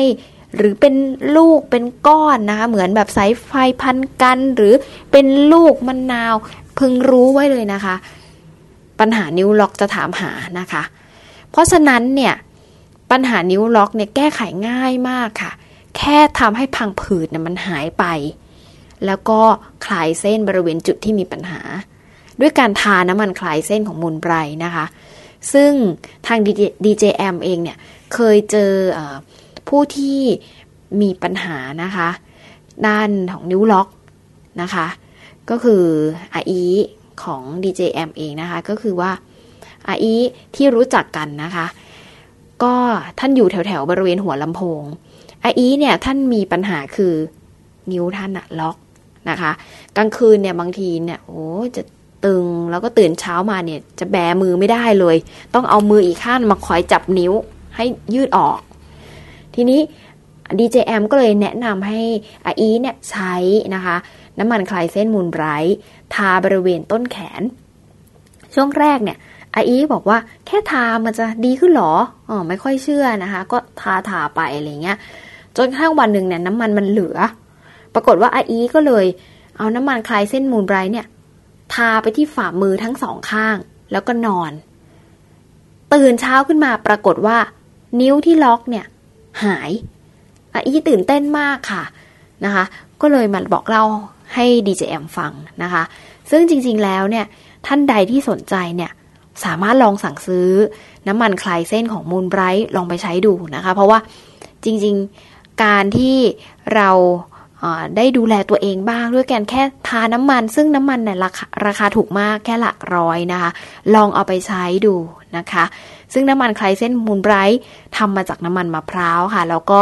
หรือเป็นลูกเป็นก้อนนะคะ เหมือนแบบสายไฟพันกัน หรือเป็นลูกมะนนาว พึงรู้ไว้เลยนะคะ ปัญหานิ้วล็อกจะถามหานะคะ เพราะฉะนั้นเนี่ยปัญหานิ้วล็อกเนี่ยแก้ไขง่ายมากค่ะ แค่ทำให้พังผืดเนี่ยมันหายไป แล้วก็คลายเส้นบริเวณจุดที่มีปัญหา ด้วยการทาน้ำมันคลายเส้นของมูลไบรนะคะ ซึ่งทาง DJM เองเนี่ยเคยเจออผู้ที่มีปัญหานะคะ ด้านของนิ้วล็อกนะคะ ก็คืออาอี ของ DJM เองนะคะ ก็คือว่าอาอีที่รู้จักกันนะคะ ก็ท่านอยู่แถวแถวบริเวณหัวลำโพงอาอีเนี่ยท่านมีปัญหาคือนิ้วท่านอะล็อกนะคะ กลางคืนเนี่ยบางทีเนี่ยโอ้จะตึงแล้วก็ตื่นเช้ามาเนี่ย จะแบมือไม่ได้เลย ต้องเอามืออีกข้างมาคอยจับนิ้วให้ยืดออก ทีนี้ DJM ก็เลยแนะนำให้อาอีเนี่ยใช้นะคะ น้ำมันคลายเส้นมูลไบรท์ทาบริเวณต้นแขน ช่วงแรกเนี่ยอาอีบอกว่าแค่ทามันจะดีขึ้นหรออ๋อไม่ค่อยเชื่อนะคะ ก็ทาทาไปอะไรเงี้ย จนกระทั่งวันหนึ่งเนี่ยน้ำมันมันเหลือ ปรากฏว่าอาอีก็เลยเอาน้ำมันคลายเส้นมูลไบรท์เนี่ย ทาไปที่ฝ่ามือทั้งสองข้าง แล้วก็นอน ตื่นเช้าขึ้นมาปรากฏว่า นิ้วที่ล็อกเนี่ย หายอาอีตื่นเต้นมากค่ะนะคะ ก็เลยมาบอกเล่า ให้ DJM ฟังนะคะ ซึ่งจริงๆแล้วเนี่ยท่านใดที่สนใจเนี่ยสามารถลองสั่งซื้อน้ำมันคลายเส้นของมูลไบรท์ลองไปใช้ดูนะคะ เพราะว่าจริงๆการที่เราได้ดูแลตัวเองบ้างด้วยการแค่ทาน้ำมัน ซึ่งน้ำมันเนี่ยราคาราคาถูกมากแค่หลักร้อยนะคะ ลองเอาไปใช้ดูนะคะ ซึ่งน้ำมันคลายเส้นมูลไบรท์ทำมาจากน้ำมันมะพร้าวค่ะ แล้วก็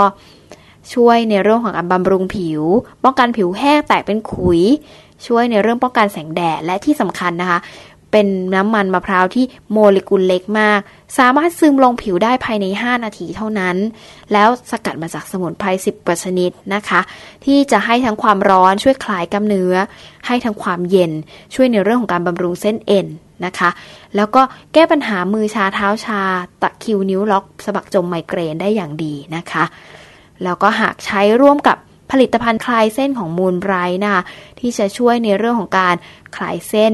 ช่วยในเรื่องของการบำรุงผิว ป้องกันผิวแห้งแตกเป็นขุย ช่วยในเรื่องป้องกันแสงแดดและที่สำคัญนะคะ เป็นน้ำมันมะพร้าวที่โมเลกุลเล็กมาก สามารถซึมลงผิวได้ภายใน 5 นาทีเท่านั้น แล้วสกัดมาจากสมุนไพร10กว่าชนิดนะคะ ที่จะให้ทั้งความร้อนช่วยคลายกล้ามเนื้อ ให้ทั้งความเย็น ช่วยในเรื่องของการบำรุงเส้นเอ็นนะคะ แล้วก็แก้ปัญหามือชาเท้าชา ตะคิวนิ้วล็อกสะบักจมไมเกรนได้อย่างดีนะคะ แล้วก็หากใช้ร่วมกับผลิตภัณฑ์คลายเส้นของมูลไบรท์นะคะที่จะช่วยในเรื่องของการคลายเส้น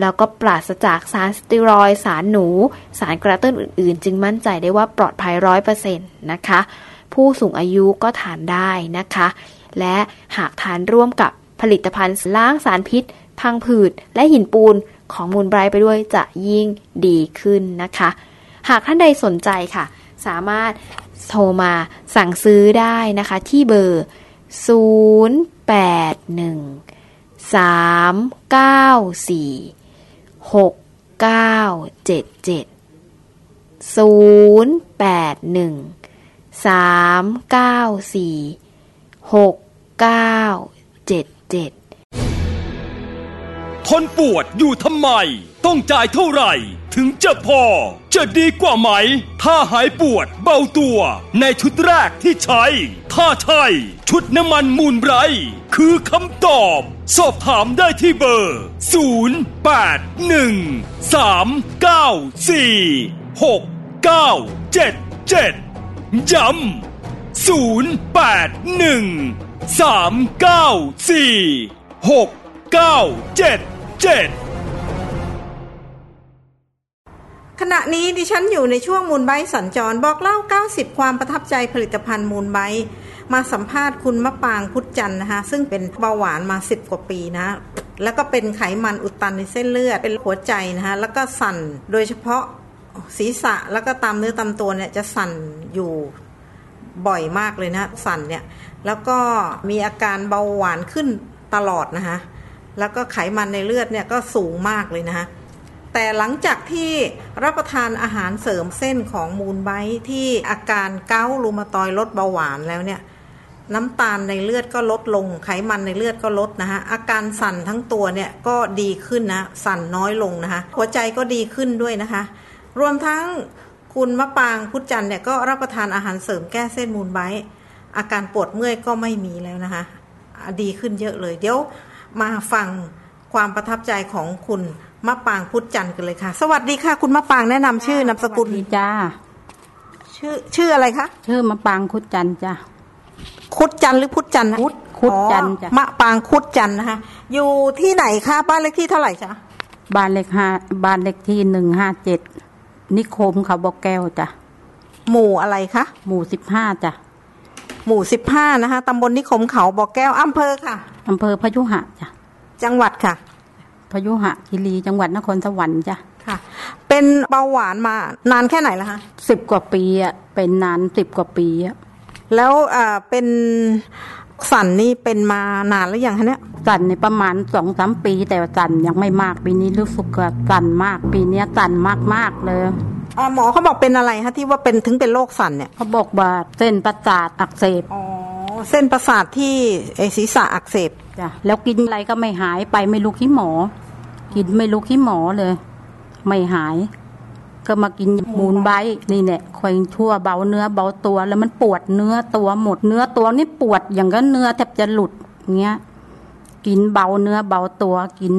แล้วก็ปราศจากสารสเตียรอยด์สารหนู สารกระตุ้นอื่นๆ จึงมั่นใจได้ว่าปลอดภัยร้อยเปอร์เซ็นต์นะคะ ผู้สูงอายุก็ทานได้นะคะ และหากทานร่วมกับผลิตภัณฑ์ล้างสารพิษ พังผืด และหินปูนของมูลไบรท์ไปด้วยจะยิ่งดีขึ้นนะคะ หากท่านใดสนใจค่ะ สามารถ โทรมาสั่งซื้อได้นะคะที่เบอร์ 081394 6977 081394 6977 ทนปวดอยู่ทำไม ต้องจ่ายเท่าไหร่ ถึงจะพอ จะดีกว่าไหม ถ้าหายปวดเบาตัว ในชุดแรกที่ใช้ ถ้าใช่ชุดน้ำมันมูลไบร์คือคำตอบ สอบถามได้ที่เบอร์ 0813946977ย้ำ 7 ขณะนี้ดิฉันอยู่ในช่วงมูลไบสัญจรบอกเล่า 90 ความประทับใจผลิตภัณฑ์มูลไบมาสัมภาษณ์คุณมะปางพุทธจันทร์นะคะซึ่งเป็นเบาหวานมาสิบกว่าปีนะ แล้วก็เป็นไขมันอุดตันในเส้นเลือด เป็นหัวใจนะคะแล้วก็สั่นโดยเฉพาะศีรษะแล้วก็ตามเนื้อตามตัวเนี่ยจะสั่นอยู่บ่อยมากเลยนะสั่นเนี่ยแล้วก็มีอาการเบาหวานขึ้นตลอดนะคะ แล้วก็ไขมันในเลือดเนี่ยก็สูงมากเลยนะคะแต่หลังจากที่รับประทานอาหารเสริมเส้นของมูลไบที่อาการเกาต์รูมาตอยลดเบาหวานแล้วเนี่ยน้ำตาลในเลือดก็ลดลง ไขมันในเลือดก็ลดนะคะอาการสั่นทั้งตัวเนี่ยก็ดีขึ้นนะสั่นน้อยลงนะคะหัวใจก็ดีขึ้นด้วยนะคะ รวมทั้งคุณมะปางพุทธจันทร์เนี่ยก็รับประทานอาหารเสริมแก้เส้นมูลไบอาการปวดเมื่อยก็ไม่มีแล้วนะคะอะดีขึ้นเยอะเลยเดี๋ยว มาฟังความประทับใจของคุณมะปางพุทธจันทร์กันเลยค่ะ สวัสดีค่ะ คุณมะปางแนะนำชื่อนามสกุลดีจ้าชื่อชื่ออะไรคะชื่อมะปางคุดจันทร์จ้ะคุดจันทร์หรือพุทธจันทร์นะคุดคุดจันทร์จ้ะอ๋อมะปางคุดจันทร์นะคะอยู่ที่ไหนคะบ้านเลขที่เท่าไหร่จ๊ะบ้านเลขห้าบ้านเลขที่หนึ่งห้าเจ็ดนิคมเขาบอกแก้วจ้ะหมู่อะไรคะหมู่สิบห้าจ้ะ หมู่สิบห้านะคะตำบลนิคมเขาบ่อแก้วอำเภอค่ะอำเภอพยุหะจ้ะจังหวัดค่ะ พยุหะคีรีจังหวัดนครสวรรค์จ้ะค่ะ เป็นเบาหวานมานานแค่ไหนแล้วคะสิบกว่าปีอะเป็นนานสิบกว่าปีอะแล้วเอ่อเป็นสั่นนี่เป็นมานานหรือยังคะเนี่ยสั่นในประมาณสองสามปี แต่ว่าสั่นยังไม่มากปีนี้รู้สึกว่าสั่นมากปีเนี้ยสั่นมากมากๆเลยอ่า หมอเขาบอกเป็นอะไรคะที่ว่าเป็นถึงเป็นโรคสั่นเนี่ยเขาบอกว่าเส้นประสาทอักเสบอ๋อเส้นประสาทที่ไอ้ศีรษะอักเสบจ้ะแล้วกินอะไรก็ไม่หายไปไม่รู้ขี้หมอ กินไม่รู้ขี้หมอเลย ไม่หาย ก็มากินมูลไบท์นี่แหละคอยทั่วเบาเนื้อเบาตัวแล้วมันปวดเนื้อตัวหมดเนื้อตัวนี่ปวดอย่างก็เนื้อแทบจะหลุดเงี้ยกินเบาเนื้อเบาตัวกิน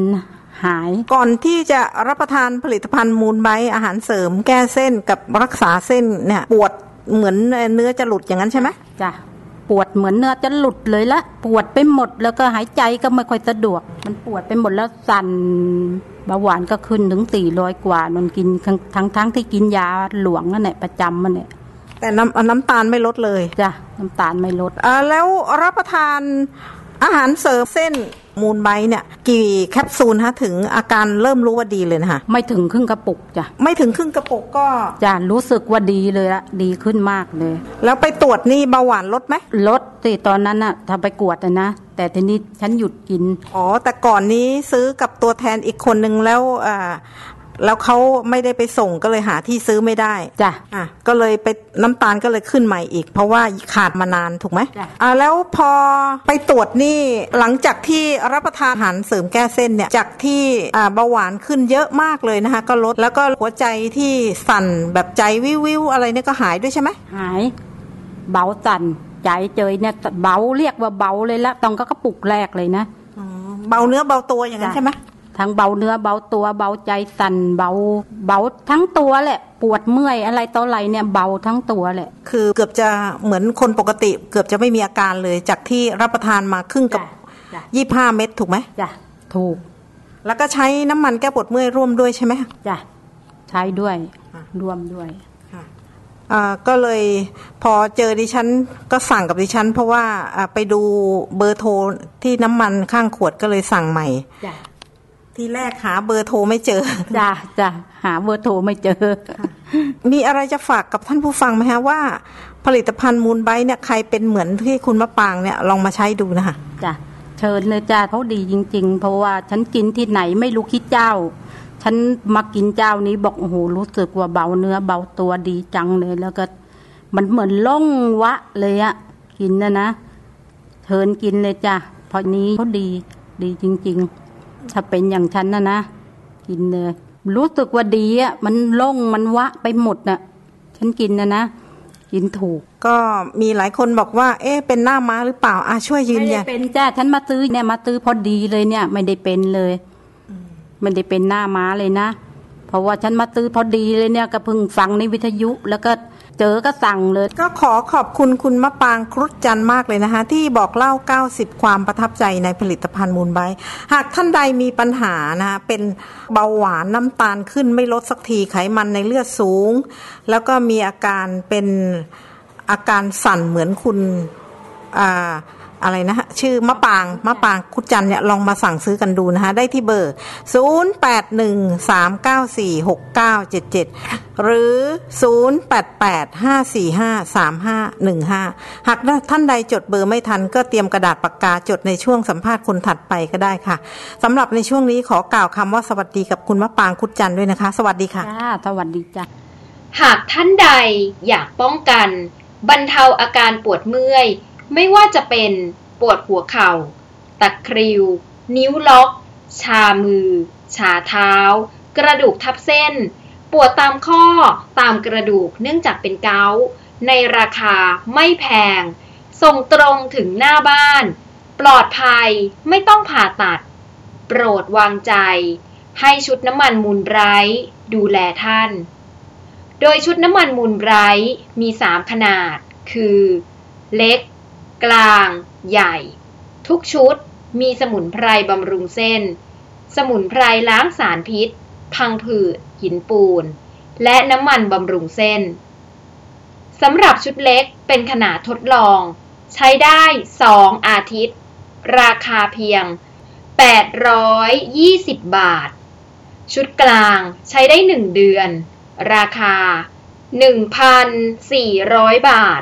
หาย ก่อนที่จะรับประทานผลิตภัณฑ์มูลไบท์อาหารเสริม แก้เส้นกับรักษาเส้นเนี่ยปวดเหมือนเนื้อจะหลุดอย่างนั้นใช่ไหมจ้ะปวดเหมือนเนื้อจะหลุดเลยละปวดไปหมดแล้วก็หายใจก็ไม่ค่อยสะดวก มันปวดไปหมดแล้วสั่นเบาหวานก็ขึ้นถึงสี่ร้อยกว่านนกินทั้งทั้งทั้งที่กินยาหลวงนั่นแหละประจำมันเนี่ยแต่น้ำน้ำตาลไม่ลดเลยจ้ะน้ำตาลไม่ลดอ่าแล้วรับประทาน อาหารเสริมเส้นมูลไบท์เนี่ยกี่แคปซูลฮะถึงอาการเริ่มรู้ว่าดีเลยนะคะไม่ถึงครึ่งกระปุกจ้ะไม่ถึงครึ่งกระปุกก็จ้ะรู้สึกว่าดีเลยละดีขึ้นมากเลย แล้วไปตรวจนี่เบาหวานลดไหมลดสิตอนนั้นน่ะทำไปกวดอะนะแต่ทีนี้ฉันหยุดกิน อ๋อ แต่ก่อนนี้ซื้อกับตัวแทนอีกคนนึงแล้วอ่า แล้วเขาไม่ได้ไปส่งก็เลยหาที่ซื้อไม่ได้จ้ะอะก็เลยไปน้ำตาลก็เลยขึ้นใหม่อีก เพราะว่าขาดมานานถูกไหมจ้ะอ่าแล้วพอไปตรวจนี่หลังจากที่รับประทานอาหารเสริมแก้เส้นเนี่ยจากที่อ่าเบาหวานขึ้นเยอะมากเลยนะคะก็ลดแล้วก็หัวใจที่สั่นแบบใจวิววิวๆอะไรเนี่ยก็หายด้วยใช่ไหมหาย เบาสั่นใจเจยเนี่ยเบาเรียกว่าเบาเลยละต้องก็กระปุกแรกเลยนะอ๋อเบาเนื้อเบาตัวอย่างนั้นจ้ะใช่ไหม ทั้งเบาเนื้อเบาตัวเบาใจสั่นเบาเบาทั้งตัวแหละปวดเมื่อยอะไรต่ออะไรเนี่ยเบาทั้งตัวแหละ คือเกือบจะเหมือนคนปกติ เกือบจะไม่มีอาการเลยจากที่รับประทานมาครึ่งกับจ้ะยี่ห้าเม็ดถูกไหมจ้ะถูก แล้วก็ใช้น้ำมันแก้ปวดเมื่อยร่วมด้วยใช่ไหมจ้ะใช้ด้วยร่วมด้วยอ่าก็เลยพอเจอดิฉันก็สั่งกับดิฉัน เพราะว่าอ่าไปดูเบอร์โทรที่น้ำมันข้างขวดก็เลยสั่งใหม่จ้ะ ที่แรกหาเบอร์โทรไม่เจอจ้ะจ้ะหาเบอร์โทรไม่เจอ มีอะไรจะฝากกับท่านผู้ฟังไหมฮะว่า ผลิตภัณฑ์มูลไบท์เนี่ยใครเป็นเหมือนที่คุณมะปางเนี่ยลองมาใช้ดูนะคะจ้ะเชิญเลยจ้าเขาดีจริง ๆ เพราะว่าฉันกินที่ไหนไม่รู้คิดเจ้า ฉันมากินเจ้านี้บอกโอ้โหรู้สึกว่าเบาเนื้อเบาตัวดีจังเลย แล้วก็ มันเหมือนล่องวะเลยอะกินนะนะเชิญกินเลยจ้ะเพราะนี้เขาดีดีจริง ๆ ถ้าเป็นอย่างฉันนะนะกินเลยรู้สึกว่าดีอะมันล่องมันวะไปหมดน่ะ ฉันกินนะนะกินถูก ก็มีหลายคนบอกว่า เอ๊ะเป็นหน้าม้าหรือเปล่าอะช่วยยืนไม่ยัได้นเป็นจ้าฉันมาซื้อเนี่ยมาซื้อพอดีเลยเนี่ย ไม่ได้เป็นเลยไม่ได้เป็นหน้าม้าเลยนะเพราะว่าฉันมาซื้อพอดีเลยเนี่ยก็เพิ่งฟังในวิทยุแล้วก็ เจอก็สั่งเลย ก็ขอขอบคุณคุณมะปางครุฑจันทร์มากเลยนะคะ ที่บอกเล่า 90 ความประทับใจในผลิตภัณฑ์มูลใบ หากท่านใดมีปัญหานะคะเป็นเบาหวานน้ำตาลขึ้นไม่ลดสักทีไขมันในเลือดสูง แล้วก็มีอาการเป็นอาการสั่นเหมือนคุณอ่า อะไรนะฮะชื่อมะปางมะปางคุดจันทร์เนี่ยลองมาสั่งซื้อกันดูนะคะได้ที่เบอร์ 0813946977 หรือ 0885453515 หากท่านใดจดเบอร์ไม่ทันก็เตรียมกระดาษปากกาจดในช่วงสัมภาษณ์คนถัดไปก็ได้ค่ะสำหรับในช่วงนี้ขอกล่าวคำว่าสวัสดีกับคุณมะปางคุดจันทร์ด้วยนะคะ สวัสดีค่ะจ้าสวัสดีจ้าหากท่านใดอยากป้องกัน บรรเทาอาการปวดเมื่อย ไม่ว่าจะเป็นปวดหัวเข่า ตะคริว นิ้วล็อก ชามือ ชาเท้า กระดูกทับเส้น ปวดตามข้อตามกระดูกเนื่องจากเป็นเกาในราคาไม่แพง ส่งตรงถึงหน้าบ้าน ปลอดภัยไม่ต้องผ่าตัด โปรดวางใจ ให้ชุดน้ำมันมูลไร้ดูแลท่าน โดยชุดน้ำมันมูลไบรท์มี 3 ขนาด คือ เล็ก กลางใหญ่ ทุกชุดมีสมุนไพรบำรุงเส้น สมุนไพรล้างสารพิษ พังผืด หินปูน และน้ำมันบำรุงเส้นสำหรับชุดเล็กเป็นขนาดทดลอง ใช้ได้ 2 อาทิตย์ ราคาเพียง 820 บาท ชุดกลางใช้ได้ 1 เดือน ราคา 1,400 บาท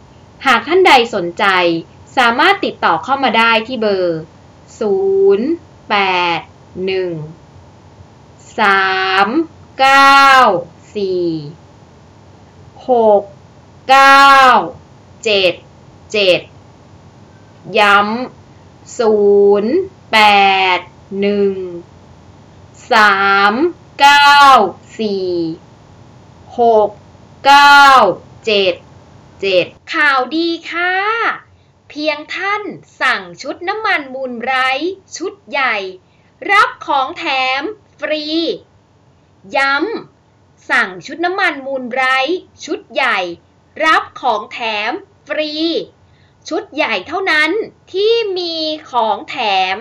หากท่านใดสนใจ สามารถติดต่อเข้ามาได้ที่เบอร์ 0 8 1 3 9 4 6 9 7 7 ย้ำ 0 8 1สามเก้า สี่หกเก้าเจ็ดเจ็ดข่าวดีค่ะ เพียงท่านสั่งชุดน้ำมันมูลไร้ชุดใหญ่ รับของแถมฟรี ย้ำ สั่งชุดน้ำมันมูลไร้ชุดใหญ่ รับของแถมฟรี ชุดใหญ่เท่านั้นที่มีของแถม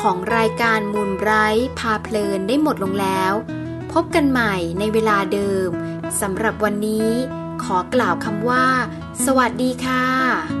ของรายการมูลไบรท์พาเพลินได้หมดลงแล้ว พบกันใหม่ในเวลาเดิมสำหรับวันนี้ ขอกล่าวคำว่า สวัสดีค่ะ